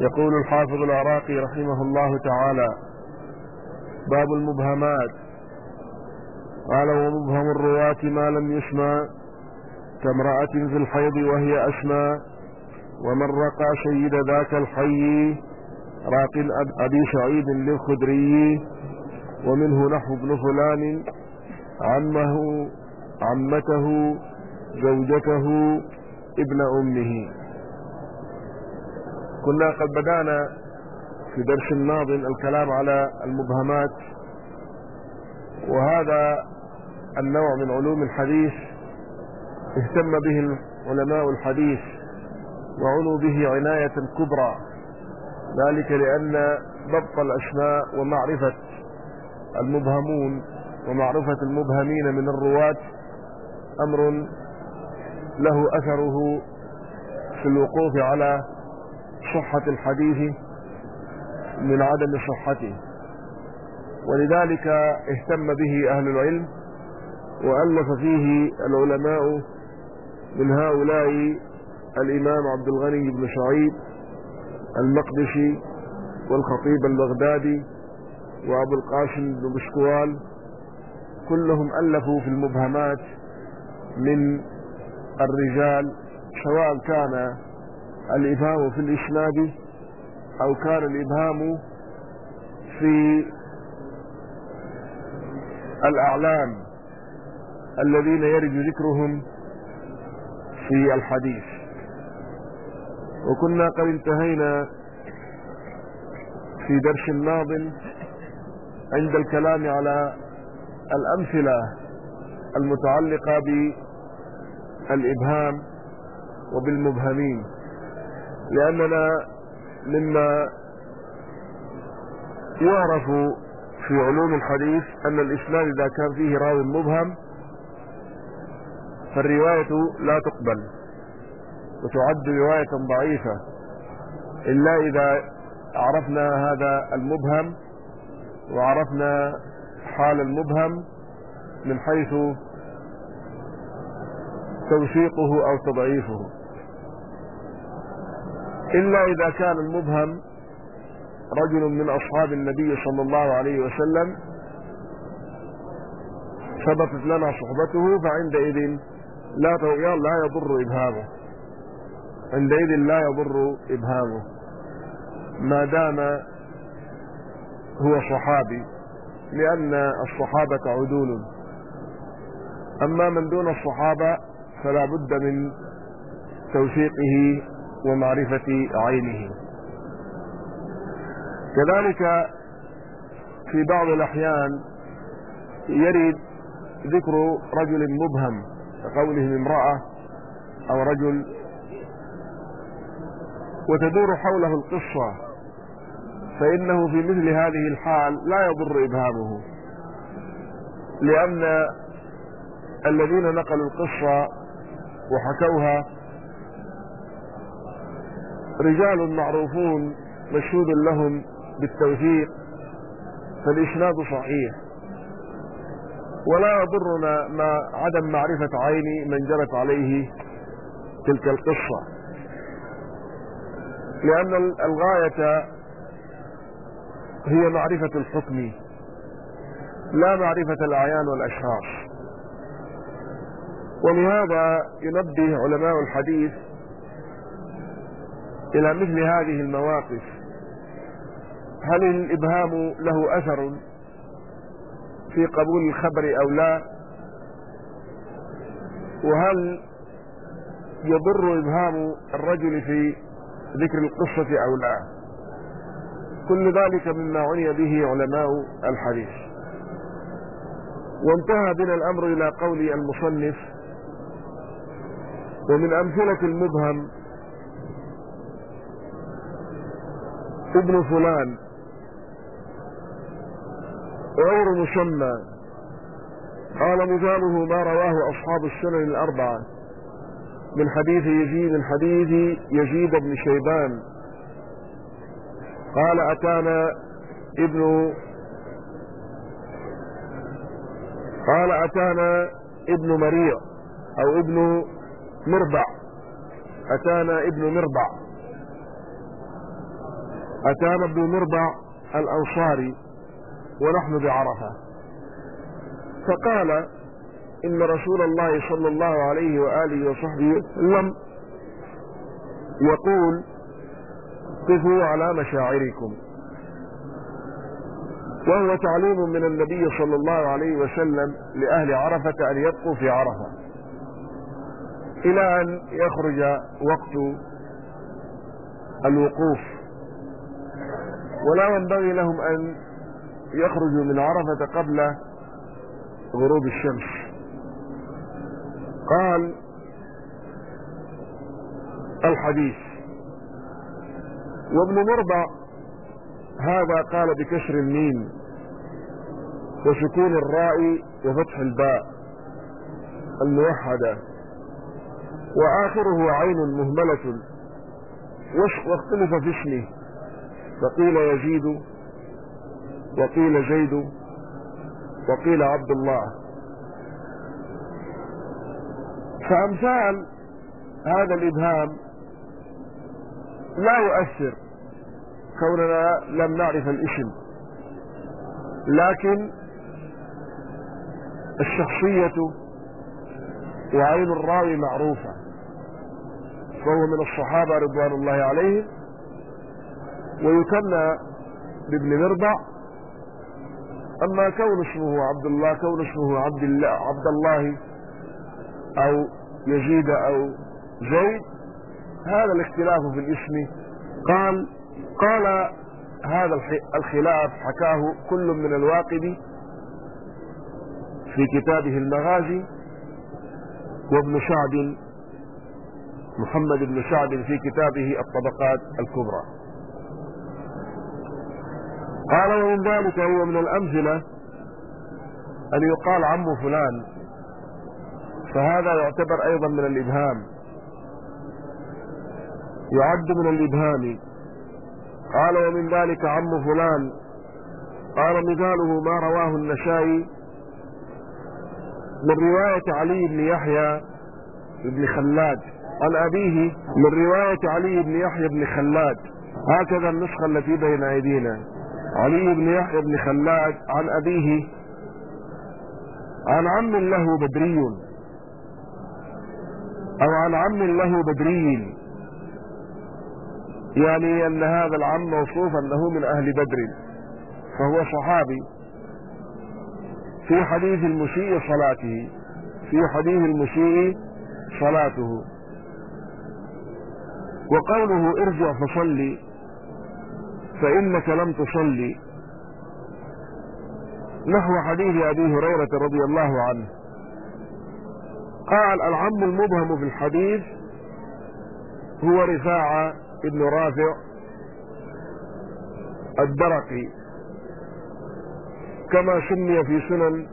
يقول الحافظ العراقي رحمه الله تعالى باب المبهمات. قال ومبهم الرواة ما لم يسمى كامرأة في الحيض وهي أسمى ومن رقى سيد ذاك الحي راق أبي سعيد للخدري ومنه نحو ابن فلان عمه عمته زوجته ابن أمه. كنا قد بدأنا في درس الناظم الكلام على المبهمات وهذا النوع من علوم الحديث اهتم به علماء الحديث وعنوا به عناية كبرى ذلك لأن ضبط الأسماء ومعرفة المبهمون ومعرفة المبهمين من الرواة أمر له أثره في الوقوف على صحة الحديث من عدم صحته. ولذلك اهتم به أهل العلم وألف فيه العلماء من هؤلاء الإمام عبد الغني بن سعيد المقدسي والخطيب البغدادي وأبو القاسم بن بشكوال كلهم ألفوا في المبهمات من الرجال سواء كان الإبهام في الإسناد أو كان الإبهام في الأعلام الذين يرد ذكرهم في الحديث. وكنا قد انتهينا في درس ماض عند الكلام على الأمثلة المتعلقة بالإبهام وبالمبهمين. لأننا مما يعرف في علوم الحديث أن الإسناد إذا كان فيه راوي مبهم فالرواية لا تقبل وتعد رواية ضعيفة. إلا إذا عرفنا هذا المبهم وعرفنا حال المبهم من حيث توثيقه أو تضعيفه. إلا إذا كان المبهم رجل من أصحاب النبي صلى الله عليه وسلم ثبتت لنا صحبته فعندئذ لا لا يضر إبهامه. عندئذ لا يضر إبهامه. ما دام هو صحابي لأن الصحابة عدول. أما من دون الصحابة فلا بد من توثيقه ومعرفة عينه. كذلك في بعض الأحيان يرد ذكر رجل مبهم كقوله امرأة أو رجل وتدور حوله القصة فإنه في مثل هذه الحال لا يضر إبهامه لأن الذين نقلوا القصة وحكوها رجال معروفون مشهود لهم بالتوثيق فالإسناد صحيح. ولا يضرنا ما عدم معرفة عين من جرت عليه تلك القصة. لأن الغاية هي معرفة الحكم لا معرفة الأعيان والأشخاص. ولهذا ينبه علماء الحديث إلى مثل هذه المواقف. هل الإبهام له أثر في قبول الخبر أو لا؟ وهل يضر إبهام الرجل في ذكر القصة أو لا؟ كل ذلك مما عني به علماء الحديث. وانتهى بنا الأمر إلى قول المصنف ومن أمثلة المبهم ابن فلان. غير مسمى. قال مثاله ما رواه أصحاب السنن الأربعة. من حديث يزيد من حديث يزيد بن شيبان. قال أتانا ابن قال أتانا ابن مريع أو ابن مربع. أتانا ابن مربع. أتانا ابن مربع الأنصاري ونحن بعرفة. فقال إن رسول الله صلى الله عليه وآله وصحبه وسلم يقول قفوا على مشاعركم. وهو تعليم من النبي صلى الله عليه وسلم لأهل عرفة أن يبقوا في عرفة. إلى أن يخرج وقت الوقوف ولا ينبغي لهم أن يخرجوا من عرفة قبل غروب الشمس. قال الحديث. وابن مربع هذا قال بكسر الميم وسكون الراء وفتح الباء الموحدة. وآخره عين مهملة واختلف في اسمه. فقيل يزيد وقيل زيد وقيل عبد الله. فأمثال هذا الإبهام لا يؤثر كوننا لم نعرف الاسم لكن الشخصية وعين الراوي معروفة فهو من الصحابة رضوان الله عليهم. ويكنى بابن مربع. أما كون اسمه عبد الله كون اسمه عبد الله عبد الله أو يزيد أو زيد هذا الاختلاف في الاسم. قال قال هذا الخلاف حكاه كل من الواقدي في كتابه المغازي وابن سعد محمد بن سعد في كتابه الطبقات الكبرى. قال ومن ذلك هو من الأمثلة أن يقال عم فلان فهذا يعتبر أيضا من الإبهام. يعد من الإبهام. قال ومن ذلك عم فلان. قال مثاله ما رواه النشائي من رواية علي بن يحيى بن خلاد. عن أبيه من رواية علي بن يحيى بن خلاد. هكذا النسخة التي بين أيدينا. علي بن يحيى بن خلاد عن أبيه عن عم له بدري. أو عن عم له بدري. يعني أن هذا العم موصوف أنه من أهل بدر فهو صحابي. في حديث المسيء صلاته في حديث المسيء صلاته. وقوله ارجع فصلي فإنك لم تصلي. نحو حديث أبي هريرة رضي الله عنه. قال العم المبهم في الحديث هو رفاعة ابن رافع الدرقي كما سمي في سنن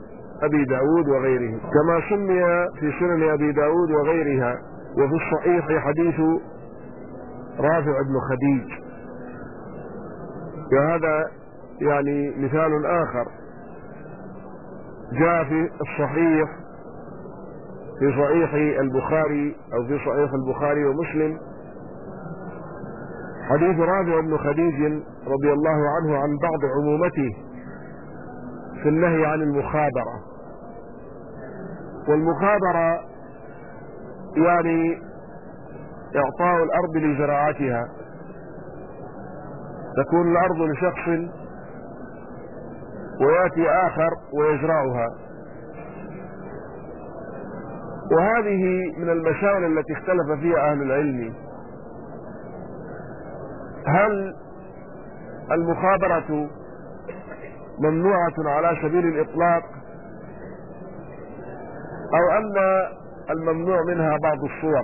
أبي داود وغيره كما سمي في سنن أبي داود وغيرها وفي الصحيح حديث رافع بن خديج. وهذا يعني مثال آخر. جاء في الصحيح في صحيح البخاري أو في صحيح البخاري ومسلم حديث رافع بن خديج رضي الله عنه عن بعض عمومته في النهي عن المخابرة. والمخابرة يعني إعطاء الأرض لزراعتها. تكون الأرض لشخص ويأتي آخر ويزرعها. وهذه من المسائل التي اختلف فيها أهل العلم. هل المخابرة ممنوعة على سبيل الإطلاق؟ أو أن الممنوع منها بعض الصور؟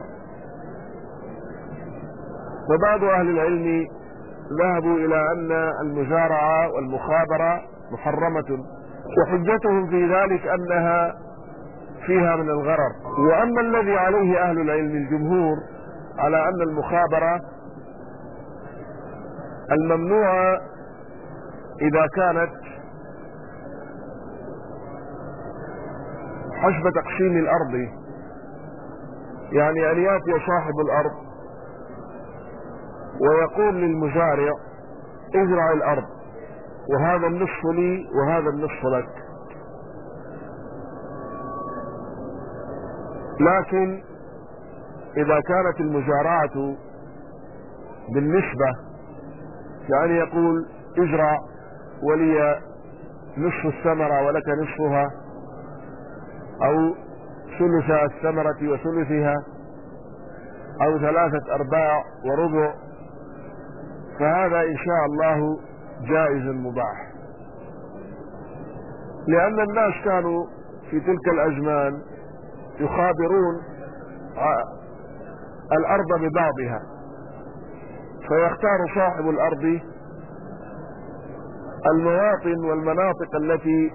وبعض أهل العلم ذهبوا إلى أن المزارعة والمخابرة محرمة وحجتهم في ذلك أنها فيها من الغرر. وأما الذي عليه أهل العلم الجمهور على أن المخابرة الممنوعة إذا كانت حسب تقسيم الأرض يعني أن يأتي صاحب الأرض ويقول للمزارع ازرع الأرض وهذا النصف لي وهذا النصف لك. لكن إذا كانت المزارعة بالنسبة يعني يقول ازرع ولي نصف الثمرة ولك نصفها أو ثلث الثمرة وثلثها أو ثلاثة أرباع وربع فهذا إن شاء الله جائز مباح. لأن الناس كانوا في تلك الأزمان يخابرون الأرض ببعضها. فيختار صاحب الأرض المواطن والمناطق التي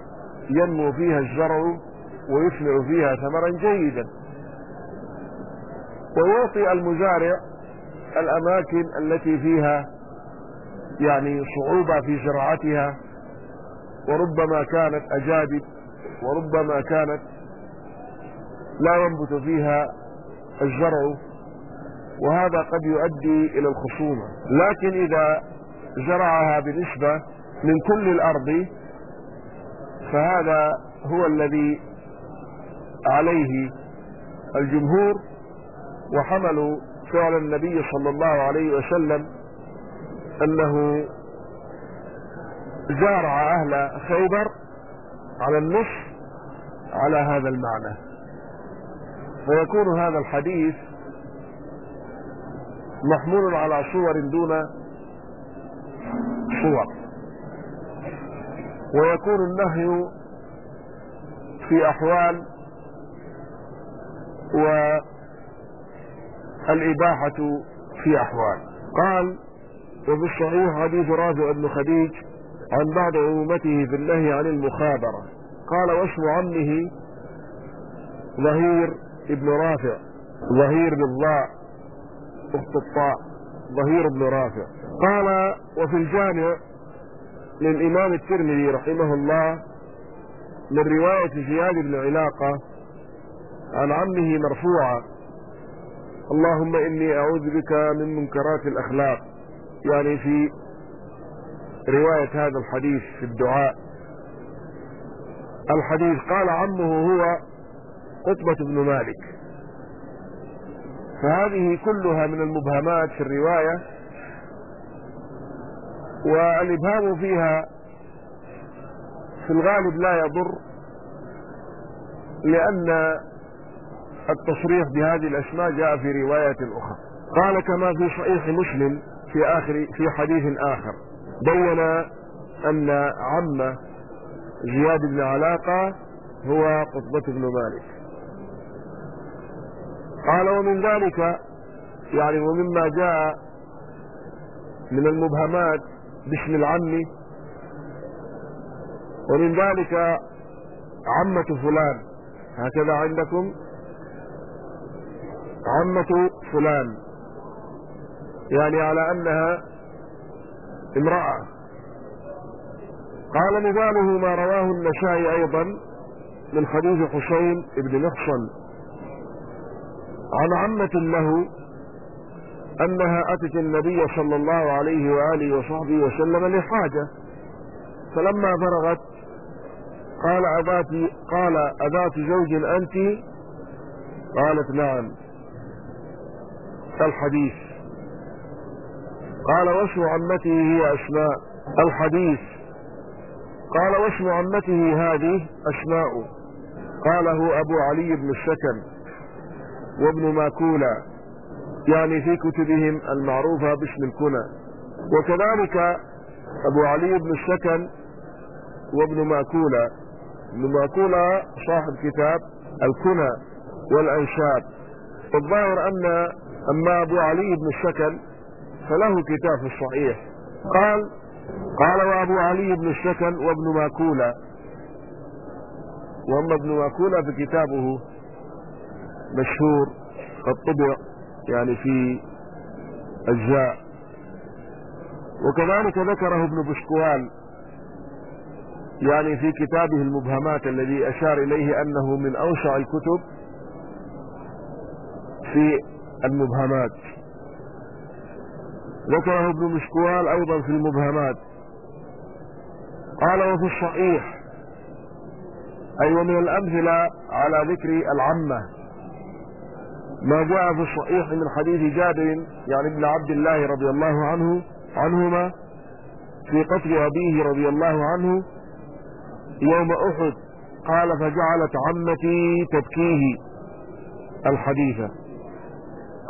ينمو فيها الزرع ويثمر فيها ثمرا جيدا. ويعطي المزارع الأماكن التي فيها يعني صعوبة في زراعتها وربما كانت أجادب وربما كانت لا ينبت فيها الزرع وهذا قد يؤدي إلى الخصومة. لكن إذا زرعها بنسبة من كل الأرض فهذا هو الذي عليه الجمهور وحملوا فعل النبي صلى الله عليه وسلم أنه زارع أهل خيبر على النصف على هذا المعنى. فيكون هذا الحديث محمول على صور دون صور. ويكون النهي في أحوال والإباحة في أحوال. قال وفي الصحيح حديث رافع بن خديج عن بعض عمومته في النهي عن المخابرة. قال واسم عمه ظهير ابن رافع ظهير بالضاء أخت الطاء ظهير بن رافع. قال وفي الجامع للإمام الترمذي رحمه الله من رواية زياد بن علاقة عن عمه مرفوعا اللهم إني أعوذ بك من منكرات الأخلاق يعني في رواية هذا الحديث في الدعاء. الحديث قال عمه هو قطبة بن مالك. فهذه كلها من المبهمات في الرواية والإبهام فيها في الغالب لا يضر لأن التصريح بهذه الأسماء جاء في رواية أخرى. قال كما في صحيح مسلم في آخر في حديث آخر. بين أن عم زياد بن علاقة هو قطبة بن مالك. قال ومن ذلك يعني ومما جاء من المبهمات باسم العم ومن ذلك عمة فلان. هكذا عندكم؟ عمة فلان. يعني على أنها امرأة. قال مثاله ما رواه النسائي أيضا من حديث حسين بن محصن عن عمة له أنها أتت النبي صلى الله عليه وآله وصحبه وسلم لحاجة. فلما فرغت قال أذات قال أذات زوج أنت؟ قالت نعم. الحديث. قال واسم عمته هي أسماء الحديث. قال واسم عمته هذه أسماء. قاله أبو علي بن السكن وابن ماكولا يعني في كتبهم المعروفة باسم الكنى. وكذلك أبو علي بن السكن وابن ماكولا. ابن ماكولا صاحب كتاب الكنى والانشاب والظاهر أن أما أبو علي بن السكن فله كتاب الصحيح قال قال وأبو علي بن السكن وابن ماكولا. وأما ابن ماكولا فكتابه مشهور قد طبع يعني في أجزاء. وكذلك ذكره ابن بشكوال يعني في كتابه المبهمات الذي أشار إليه أنه من أوسع الكتب في المبهمات. ذكره ابن مشكوال أيضا في المبهمات. قال وفي الصحيح أي ومن الأمثلة على ذكر العمة. ما جاء في الصحيح من حديث جابر يعني ابن عبد الله رضي الله عنه عنهما في قتل أبيه رضي الله عنه يوم أحد قال فجعلت عمتي تبكيه الحديثة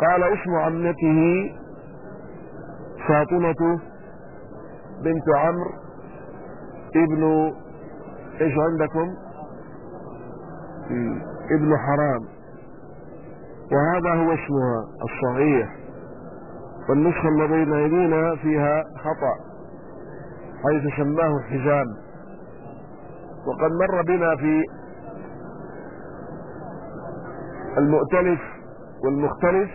قال اسم عمته فاطمة بنت عمرو ابن إيش عندكم؟ ابن حرام. وهذا هو اسمها الصحيح. والنسخة التي بين يدينا فيها خطأ حيث سماه حزام. وقد مر بنا في المؤتلف والمختلف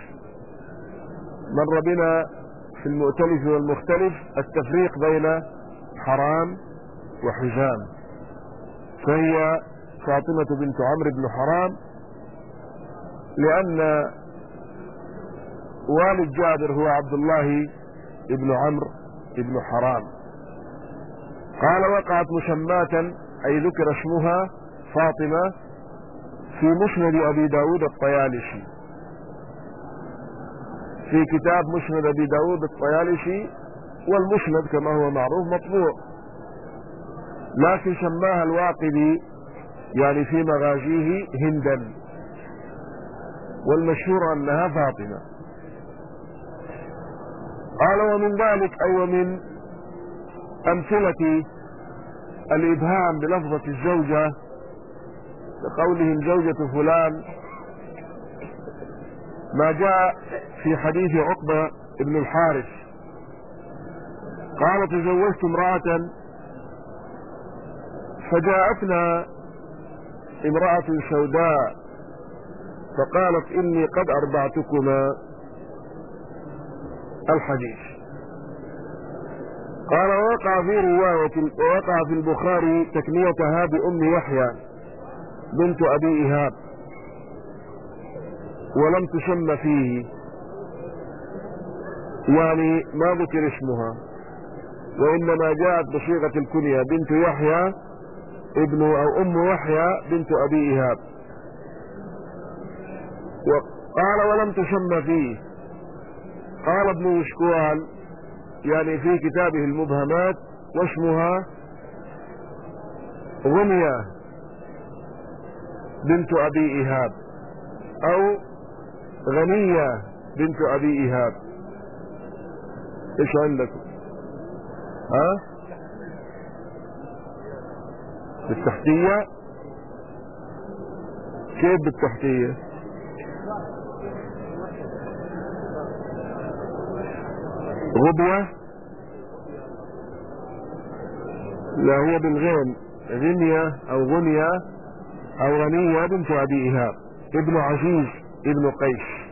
مر بنا في المؤتلف والمختلف التفريق بين حرام وحزام. فهي فاطمة بنت عمرو بن حرام لأن والد جابر هو عبد الله بن عمرو بن حرام. قال وقعت مسماة أي ذكر اسمها فاطمة في مسند أبي داود الطيالسي. في كتاب مسند أبي داود الطيالسي والمسند كما هو معروف مطبوع. لكن سماها الواقدي يعني في مغازيه هندا والمشهور أنها فاطمة. قال ومن ذلك أي ومن أمثلة الإبهام بلفظة الزوجة لقولهم زوجة فلان ما جاء في حديث عقبة بن الحارث. قال تزوجت امرأة فجاءتنا امرأة سوداء فقالت إني قد أرضعتكما. الحديث. قال وقع في رواية وقع في البخاري تكنيتها بأم يحيى بنت أبي إيهاب. ولم تسمى فيه. يعني ما ذكر اسمها. وإنما جاءت بصيغة الكنية بنت يحيى ابن أو أم يحيى بنت أبي إيهاب. وقال ولم تسمى فيه. قال ابن مشكوال يعني في كتابه المبهمات واسمها غنية بنت أبي إيهاب أو غنية بنت أبي إيهاب. إيش عندكم ها؟ بالتحتية؟ كيف بالتحتية؟ غبوة؟ لا هي بالغين. غنية أو غنية أو غنية بنت أبي إيهاب. ابن عزيز ابن قيس.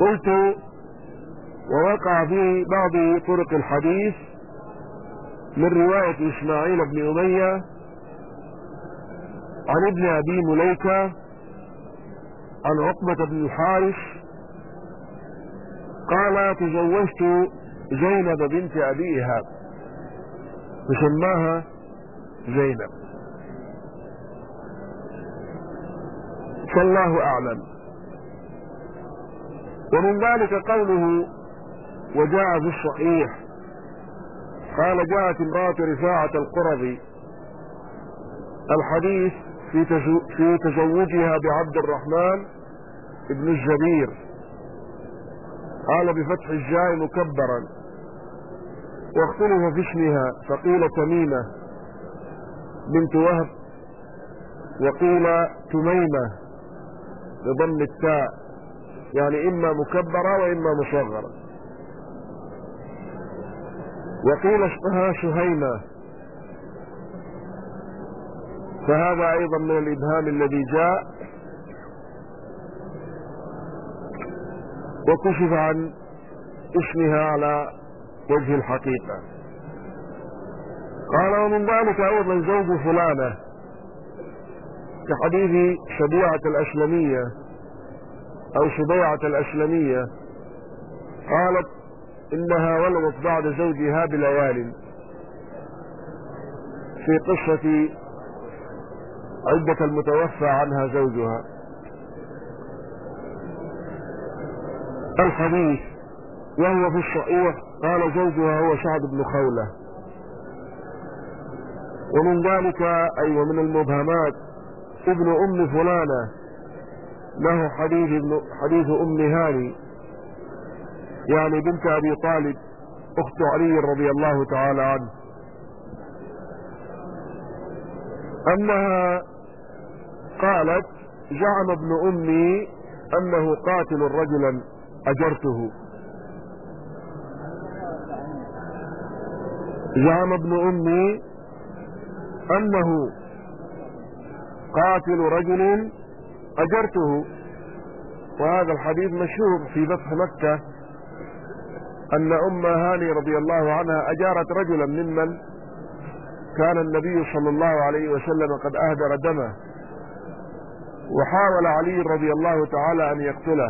قلت ووقع في بعض طرق الحديث من رواية إسماعيل بن أمية عن ابن أبي مليكة عن عقبة بن الحارث قال تزوجت زينب بنت ابي ايهاب فسماها زينب. فالله أعلم. ومن ذلك قوله وجاء في الصحيح قال جاءت امرأة رفاعة القرظي الحديث في في تزوجها بعبد الرحمن ابن الزبير. قال بفتح الجاء مكبرا. واختلف في اسمها فقيل تميمة بنت وهب وقيل تميمة. بضم التاء يعني إما مكبرة وإما مصغرة. وقيل اسمها شهيمة. فهذا أيضا من الإبهام الذي جاء وكشف عن اسمها على وجه الحقيقة. قال ومن ذلك أيضا زوج فلانة. كحديث شبيعة الأسلمية أو شبيعة الأسلمية قالت إنها ولدت بعد زوجها بليال في قصة عدة المتوفى عنها زوجها. الحديث وهو في الصحيح قال زوجها هو سعد بن خولة. ومن ذلك أي ومن المبهمات ابن أم فلانة له حديث حديث أم هاني يعني بنت أبي طالب أخت علي رضي الله تعالى عنه. أنها قالت زعم ابن أمي أنه قاتل رجلا أجرته. زعم ابن أمي أنه قاتل رجل أجرته. وهذا الحديث مشهور في فتح مكة أن أم هاني رضي الله عنها أجارت رجلا ممن كان النبي صلى الله عليه وسلم قد أهدر دمه. وحاول علي رضي الله تعالى أن يقتله.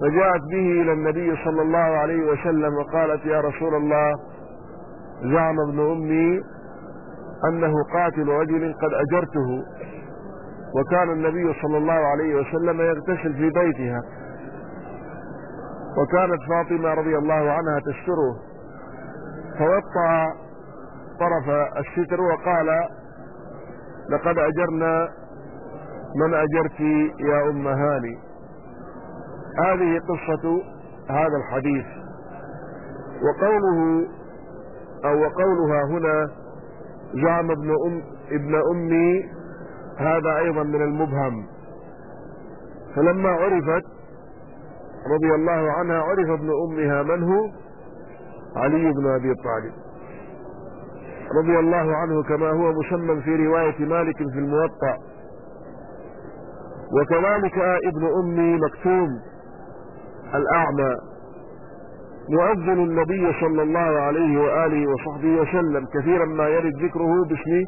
فجاءت به إلى النبي صلى الله عليه وسلم وقالت يا رسول الله زعم ابن أمي أنه قاتل رجل قد أجرته وكان النبي صلى الله عليه وسلم يغتسل في بيتها. وكانت فاطمة رضي الله عنها تستره. فوقع طرف الستر وقال لقد أجرنا من أجرت يا أم هاني؟ هذه قصة هذا الحديث. وقوله أو وقولها هنا زعم ابن أم ابن أمي هذا أيضا من المبهم. فلما عرفت رضي الله عنها عرف ابن أمها من هو؟ علي بن أبي طالب. رضي الله عنه كما هو مسمى في رواية مالك في الموطأ. وكذلك ابن أمي مكتوم الأعمى. مؤذن النبي صلى الله عليه وآله وصحبه وسلم كثيرا ما يرد ذكره باسم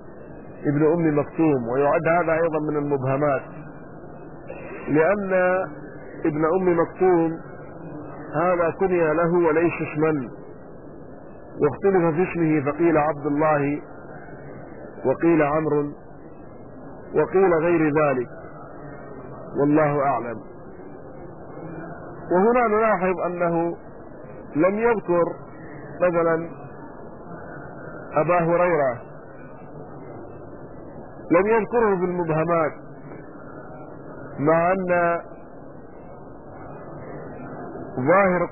ابن أم مكتوم ويعد هذا أيضا من المبهمات. لأن ابن أم مكتوم هذا كني له وليس اسما. واختلف في اسمه فقيل عبد الله وقيل عمرو وقيل غير ذلك. والله أعلم. وهنا نلاحظ أنه لم يذكر مثلا أبا هريرة. لم يذكره في المبهمات مع أن ظاهر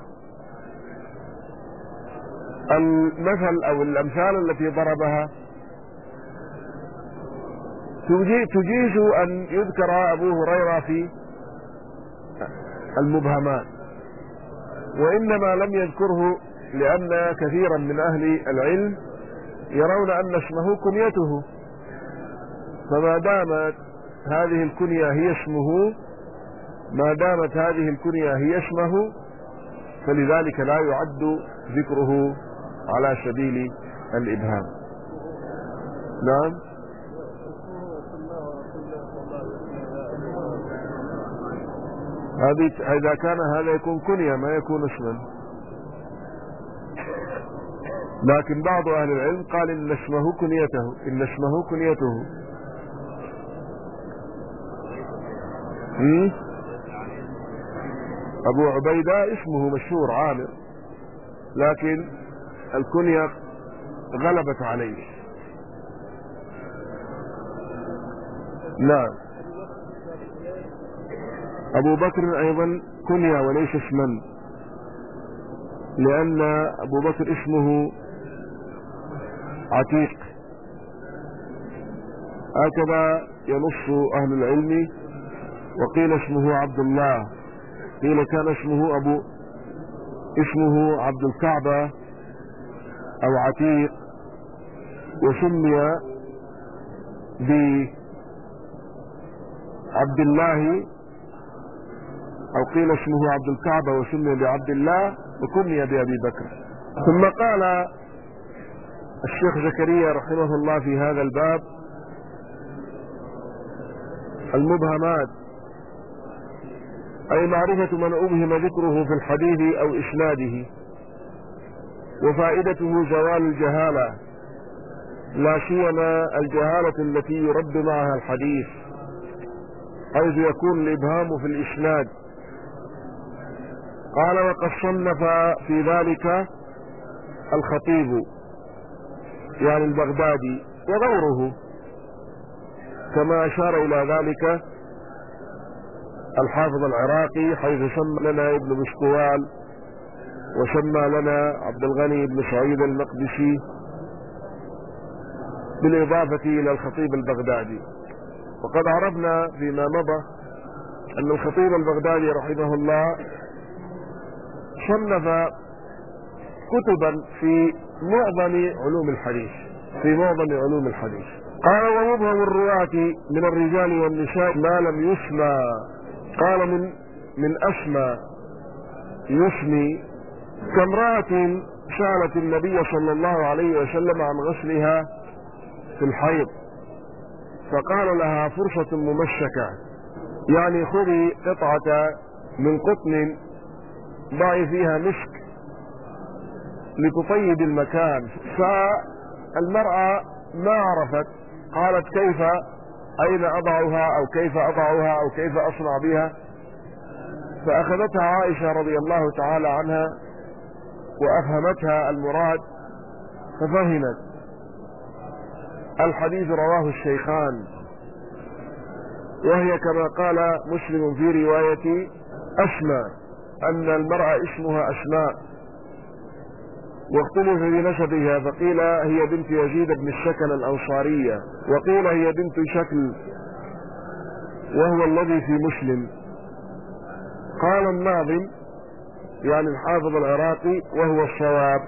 المثل أو الأمثال التي ضربها تجيز أن يذكر أبو هريرة في المبهمات. وإنما لم يذكره لأن كثيرا من أهل العلم يرون أن اسمه كنيته. فما دامت هذه الكنية هي اسمه ما دامت هذه الكنية هي اسمه فلذلك لا يعد ذكره على سبيل الإبهام. نعم. هذه إذا كان هذا يكون كنية ما يكون اسما. لكن بعض أهل العلم قال إن اسمه كنيته إن اسمه كنيته. أبو عبيدة اسمه مشهور عامر. لكن الكنية غلبت عليه. نعم. أبو بكر أيضا كنية وليس اسما لأن أبو بكر اسمه عتيق. هكذا ينص أهل العلم وقيل اسمه عبد الله. قيل كان اسمه أبو اسمه عبد الكعبة أو عتيق. وسمي بعبد الله أو قيل اسمه عبد الكعبة وسمي بعبد الله وكني بأبي بكر. ثم قال الشيخ زكريا رحمه الله في هذا الباب المبهمات أي معرفة من أبهم ذكره في الحديث أو إسناده وفائدته زوال الجهالة لا سيما الجهالة التي يرد معها الحديث حيث يكون الإبهام في الإسناد. قال وقد صنف في ذلك الخطيب يعني البغدادي وغيره كما أشار إلى ذلك الحافظ العراقي حيث سمى لنا ابن مشكوال وسمى لنا عبد الغني بن سعيد المقدسي بالإضافة إلى الخطيب البغدادي. وقد عرفنا فيما مضى أن الخطيب البغدادي رحمه الله صنف كتبا في معظم علوم الحديث في معظم علوم الحديث. قال ومبهم الرواة من الرجال والنساء ما لم يسمى قال من من أسمى يسمي كامرأة سألت النبي صلى الله عليه وسلم عن غسلها في الحيض فقال لها فرصة ممشكة يعني خذي قطعة من قطن ضعي فيها مسك لتطيب المكان. فالمرأة ما عرفت قالت كيف أين أضعها أو كيف أضعها أو كيف أصنع بها؟ فأخذتها عائشة رضي الله تعالى عنها وأفهمتها المراد ففهمت. الحديث رواه الشيخان وهي كما قال مسلم في رواية أسمى أن المرأة اسمها أسماء واختلف في نسبها فقيل هي بنت يزيد بن الشكل الأنصارية وقيل هي بنت شكل وهو الذي في مسلم. قال الناظم يعني الحافظ العراقي وهو الصواب.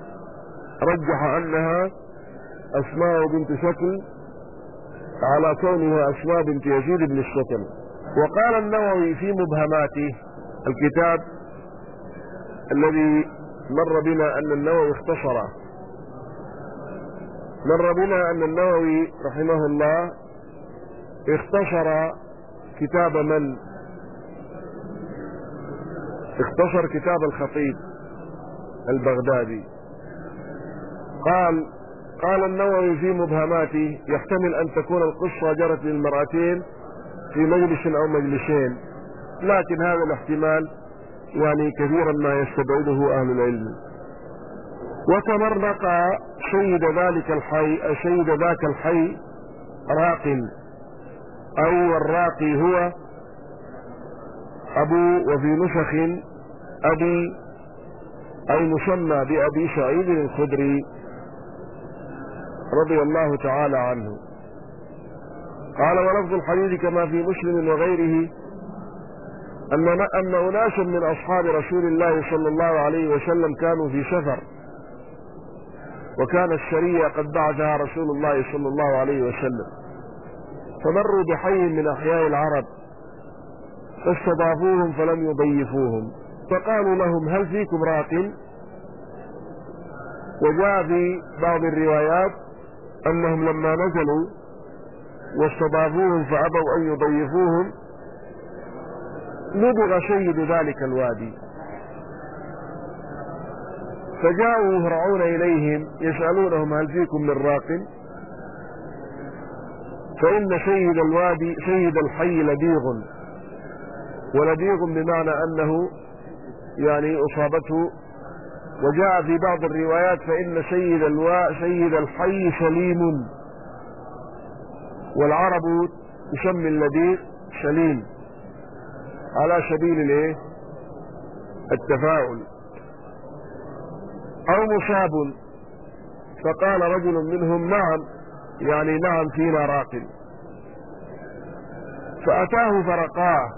رجح أنها أسماء بنت شكل على كونها أسماء بنت يزيد بن الشكل. وقال النووي في مبهماته الكتاب الذي مر بنا أن النووي اختصره مر بنا أن النووي رحمه الله اختصر كتاب من؟ اختصر كتاب الخطيب البغدادي. قال قال النووي في مبهماته يحتمل أن تكون القصة جرت للمرأتين في مجلس أو مجلسين. لكن هذا الاحتمال يعني كثيرا ما يستبعده أهل العلم. وتمرق سيد ذلك الحي سيد ذاك الحي راق. أو الراقي هو أبو وفي نسخ أبي أو مسمى بأبي سعيد الخدري رضي الله تعالى عنه. قال ولفظ الحديث كما في مسلم وغيره أن أن أناس من أصحاب رسول الله صلى الله عليه وسلم كانوا في سفر. وكان السرية قد بعثها رسول الله صلى الله عليه وسلم. فمروا بحي من أحياء العرب. فاستضافوهم فلم يضيفوهم. فقالوا لهم هل فيكم راق؟ وجاء في بعض الروايات أنهم لما نزلوا واستضافوهم فأبوا أن يضيفوهم. نبغ سيد ذلك الوادي. فجاءوا يهرعون إليهم يسألونهم هل فيكم من راق؟ فإن سيد الوادي سيد الحي لديغ ولديغ بمعنى أنه يعني أصابته. وجاء في بعض الروايات فإن سيد الوا سيد الحي سليم. والعرب تسمي اللديغ سليم. على سبيل الايه؟ التفاؤل. أو مصاب. فقال رجل منهم نعم يعني نعم فينا راق فأتاه فرقاه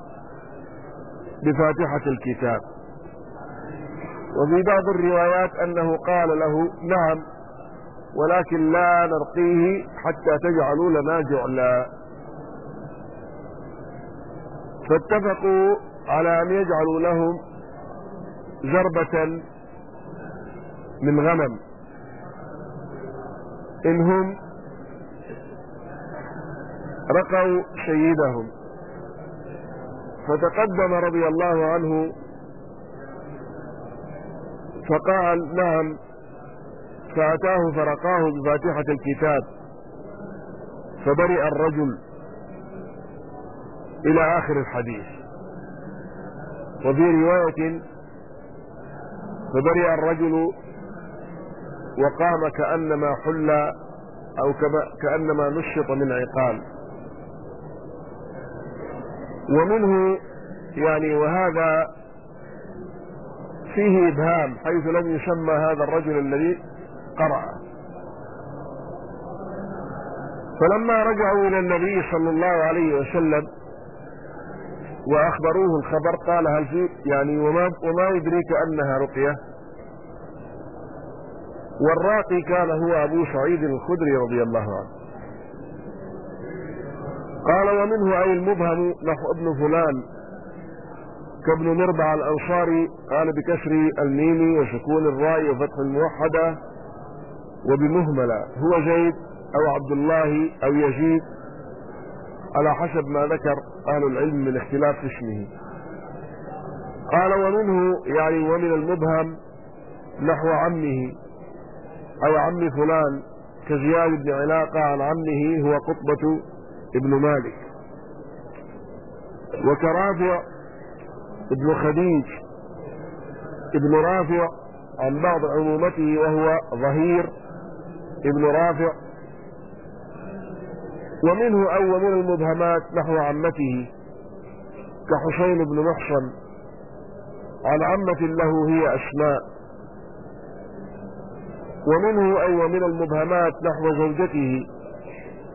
بفاتحة الكتاب. وفي بعض الروايات أنه قال له نعم ولكن لا نرقيه حتى تجعلوا لنا جعلا. فاتفقوا على أن يجعلوا لهم زربة من غنم. إن هم رقوا سيدهم فتقدم رضي الله عنه فقال نعم فأتاه فرقاه بفاتحة الكتاب فبرئ الرجل. إلى آخر الحديث. وفي رواية فبرئ الرجل وقام كأنما حل أو كأنما نشط من عقال. ومنه يعني وهذا فيه إبهام حيث لم يسمى هذا الرجل الذي قرأ. فلما رجعوا إلى النبي صلى الله عليه وسلم وأخبروه الخبر قال هل في يعني وما, وما يدريك أنها رقية. والراقي كان هو أبو سعيد الخدري رضي الله عنه. قال ومنه أي المبهم نحو ابن فلان كابن مربع الأنصاري قال بكسر الميم وسكون الراء وفتح الموحدة وبمهملة هو زيد أو عبد الله أو يزيد على حسب ما ذكر أهل العلم من اختلاف اسمه. قال ومنه يعني ومن المبهم نحو عمه أو عم فلان كزياد بن علاقة عن عمه هو قطبة ابن مالك. وكرافع ابن خديج ابن رافع عن بعض عمومته وهو ظهير ابن رافع ومنه أو من المبهمات نحو عمته كحسين بن محصن. عن عمة له هي أسماء. ومنه أو من المبهمات نحو زوجته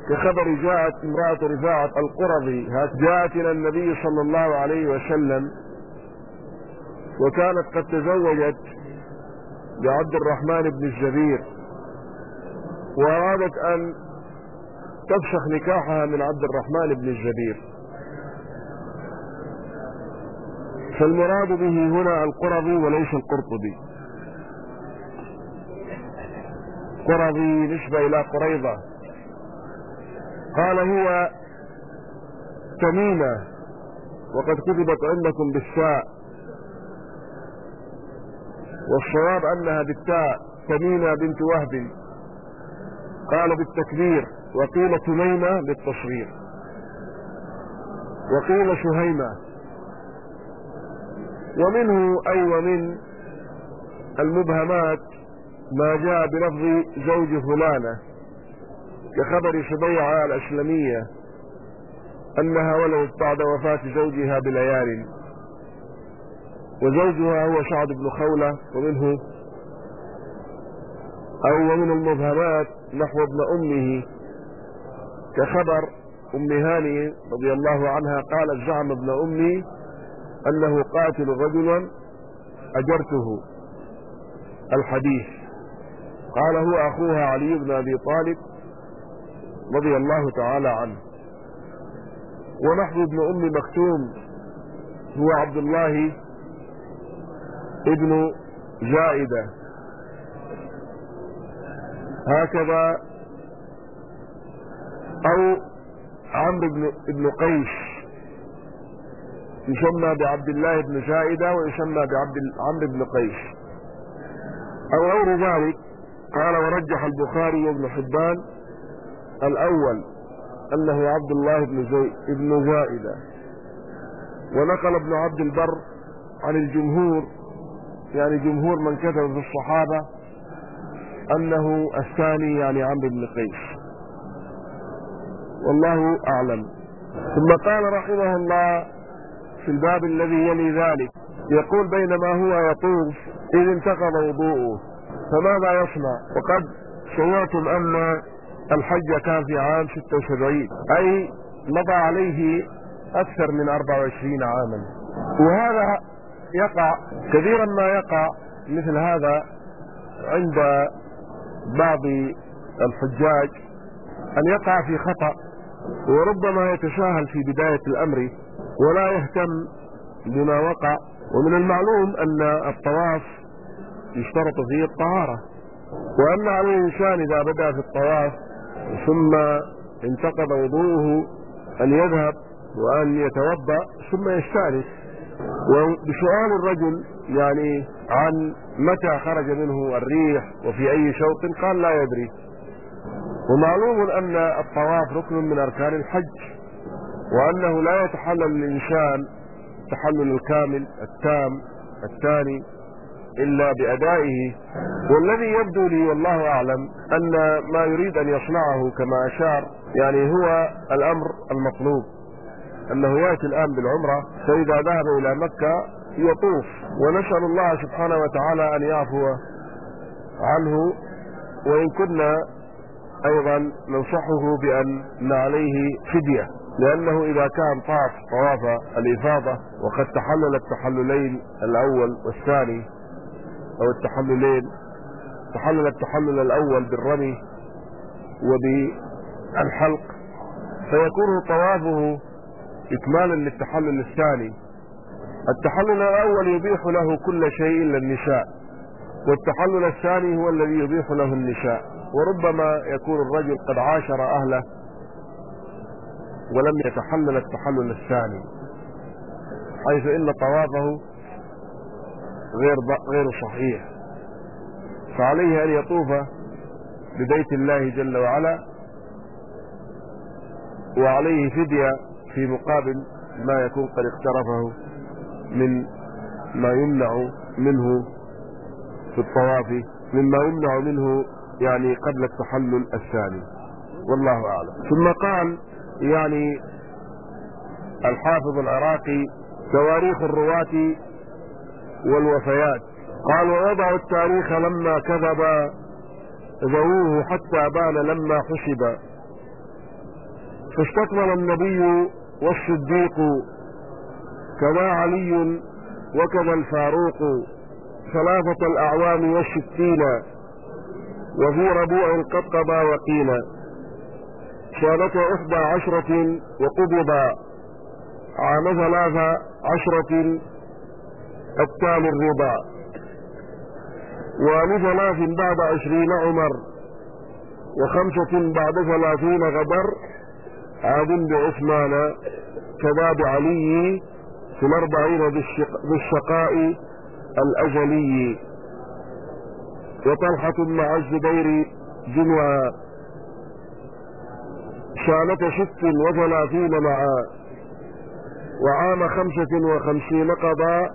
كخبر جاءت امرأة رفاعة القرظي جاءت إلى النبي صلى الله عليه وسلم وكانت قد تزوجت بعبد الرحمن بن الزبير. وأرادت أن تفسخ نكاحها من عبد الرحمن بن الزبير فالمراد به هنا القرظي وليس القرطبي. قرظي نسبة إلى قريضة. قال هو تميمة وقد كتبت عندكم بالساء. والصواب أنها بالتاء تميمة بنت وهب. قال بالتكبير. وقيل تميمة بالتصغير وقيل شهيمة. ومنه أي ومن المبهمات ما جاء بلفظ زوج فلانة كخبر سبيعة الأسلمية أنها ولدت بعد وفاة زوجها بليال. وزوجها هو سعد بن خولة ومنه أو ومن المبهمات نحو ابن أمه. كخبر أم هاني رضي الله عنها قالت زعم ابن أمي أنه قاتل رجلا أجرته. الحديث. قال هو أخوها علي بن أبي طالب رضي الله تعالى عنه. ونحن ابن أم مكتوم. هو عبد الله ابن زائدة. هكذا أو عمرو بن ابن قيس. يسمى بعبد الله بن زائدة ويسمى بعبد عمرو بن قيس. أو غير ذلك قال ورجح البخاري وابن حبان الأول أنه عبد الله بن زي ابن زائدة ونقل ابن عبد البر عن الجمهور يعني جمهور من كتب في الصحابة أنه الثاني يعني عمرو بن قيس. والله أعلم. ثم قال رحمه الله في الباب الذي يلي ذلك يقول بينما هو يطوف إذ انتقض وضوءه فماذا يصنع. وقد سمعتم أن الحج كان في عام 76 أي مضى عليه أكثر من 24 عاما. وهذا يقع كثيرا ما يقع مثل هذا عند بعض الحجاج أن يقع في خطأ. وربما يتساهل في بداية الأمر ولا يهتم بما وقع ومن المعلوم أن الطواف يشترط فيه الطهارة. وأن على الإنسان إذا بدأ في الطواف ثم انتقض وضوءه أن يذهب وأن يتوضأ ثم يستأنس. وبسؤال الرجل يعني عن متى خرج منه الريح وفي أي شوط قال لا يدري. ومعلوم أن الطواف ركن من أركان الحج وأنه لا يتحلل الإنسان التحلل الكامل التام الثاني إلا بأدائه. والذي يبدو لي والله أعلم أن ما يريد أن يصنعه كما أشار يعني هو الأمر المطلوب أنه يأتي الآن بالعمرة فإذا ذهب إلى مكة يطوف. ونسأل الله سبحانه وتعالى أن يعفو عنه وإن كنا أيضا ننصحه بأن عليه فدية لأنه إذا كان طاف طواف الإفاضة وقد تحلل التحللين الأول والثاني أو التحللين تحلل التحلل الأول بالرمي وبالحلق فيكون طوافه إكمالا للتحلل الثاني. التحلل الأول يبيح له كل شيء إلا النساء والتحلل الثاني هو الذي يبيح له النساء وربما يكون الرجل قد عاشر أهله ولم يتحلل التحلل الثاني حيث إن طوافه غير غير صحيح. فعليه أن يطوف ببيت الله جل وعلا وعليه فدية في مقابل ما يكون قد اقترفه من ما يمنع منه في الطواف مما يمنع منه يعني قبل التحلل الثاني. والله أعلم. ثم قال يعني الحافظ العراقي تواريخ الرواة والوفيات. قال ووضعوا التاريخ لما كذب ذووه حتى بان لما حسب. فاستكمل النبي والصديق كذا علي وكذا الفاروق. ثلاثة الأعوام والستين وفي ربوع قد قضى وقيل شانة إحدى عشرة وقبض عام ثلاث عشرة التالي الرضا ولثلاث بعد عشرين عمر. وخمسة بعد ثلاثين غدر. عاد بعثمان كذا بعلي في الأربعين بالشقاء الأجلي. وطلحة مع الزبير جمعا شانة ست وثلاثين معا. وعام خمسة وخمسين قضى.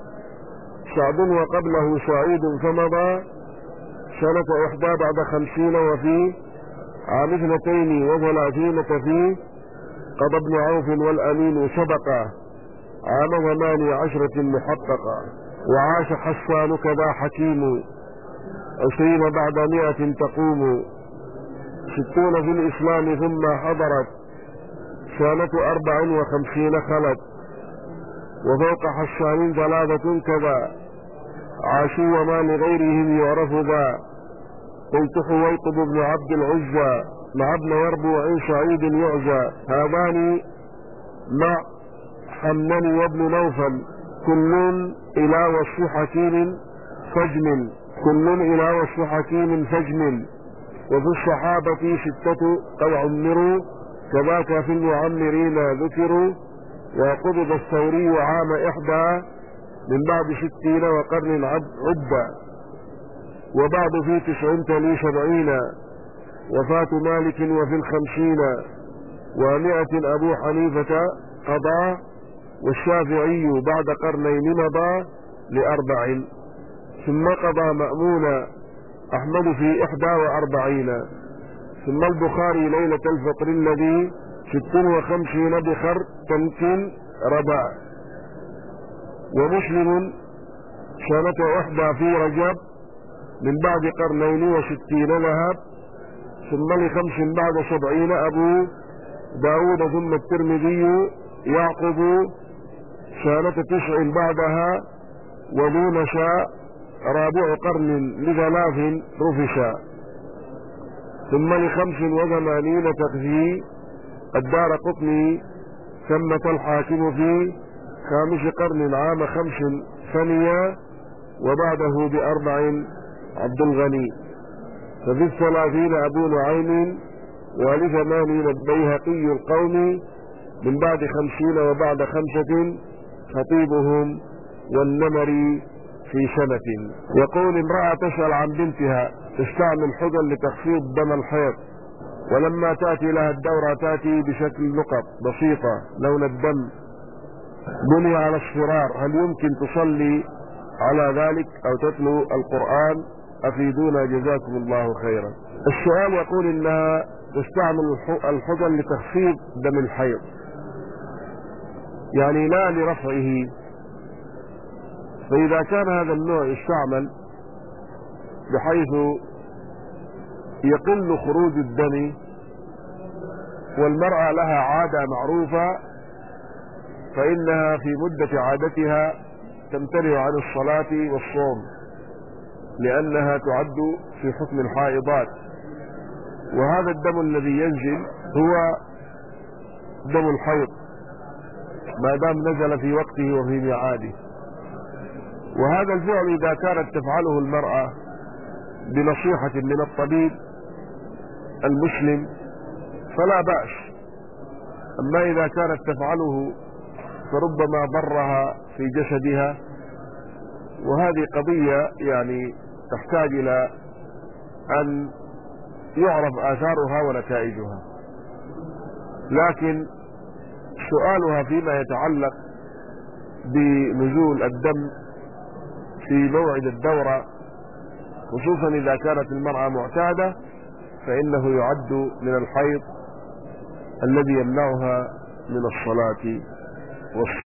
سعد وقبله سعيد فمضى. سنة إحدى بعد خمسين وفي. عام اثنتين وثلاثين ففي قضى ابن عوف والأمين سبقا. عام ثمان عشرة محققا. وعاش حسان كذا حكيم. عشرين بعد مئة تقوم. ستون في الإسلام ثم حضرت. سنة أربع وخمسين خلت. وفوق حسان ثلاثة كذا. عاشوا وما لغيرهم يعرف ذا. قلت حويطب بن عبد العزى. مع ابن عن سعيد يعزى. هذان مع حمني وابن نوفل. كل إلى وصف حكيم فجم. كل إلى وصف حكيم فجم وفي الصحابة ستة قد عمروا كذاك في المعمرين ذكروا وقبض الثوري عام إحدى من بعد ستين وقرن عدة وبعد في تسع تلي سبعين وفاة مالك وفي الخمسين ومائة أبو حنيفة قضى والشافعي بعد قرنين مضى لأربع. ثم قضى مأمون أحمد في إحدى وأربعين. ثم البخاري ليلة الفطر الذي ست وخمسين بخر تمكين ربع. ومسلم سنة إحدى في رجب من بعد قرنين وستين ذهب. ثم لخمس بعد سبعين أبو داود ثم الترمذي يعقب سنة تسع بعدها. وذو نشاء رابع قرن لثلاث رفشا. ثم لخمس وثمانين تكفي الدار قطني ثمة الحاكم في خامس قرن عام خمس ثانية وبعده بأربع عبد الغني. ففي الثلاثين أبو نعيم ولثمانين البيهقي القومي من بعد خمسين وبعد خمسة خطيبهم والنمري في سنة. يقول امرأة تسأل عن بنتها تستعمل حقن لتخفيض دم الحيض ولما تأتي لها الدورة تأتي بشكل نقط بسيطة لون الدم بني على الصرار هل يمكن تصلي على ذلك أو تتلو القرآن؟ أفيدونا جزاكم الله خيرا. السؤال يقول إنها تستعمل الحقن لتخفيض دم الحيض. يعني لا لرفعه. فإذا كان هذا النوع يستعمل بحيث يقل خروج الدم والمرأة لها عادة معروفة فإنها في مدة عادتها تمتنع عن الصلاة والصوم لأنها تعد في حكم الحائضات. وهذا الدم الذي ينزل هو دم الحيض ما دام نزل في وقته وفي ميعاده. وهذا الفعل إذا كانت تفعله المرأة بنصيحة من الطبيب المسلم فلا بأس. أما إذا كانت تفعله فربما ضرها في جسدها وهذه قضية يعني تحتاج إلى أن يعرف آثارها ونتائجها. لكن سؤالها فيما يتعلق بنزول الدم في موعد الدورة خصوصا إذا كانت المرأة معتادة فإنه يعد من الحيض الذي يمنعها من الصلاة والصلاة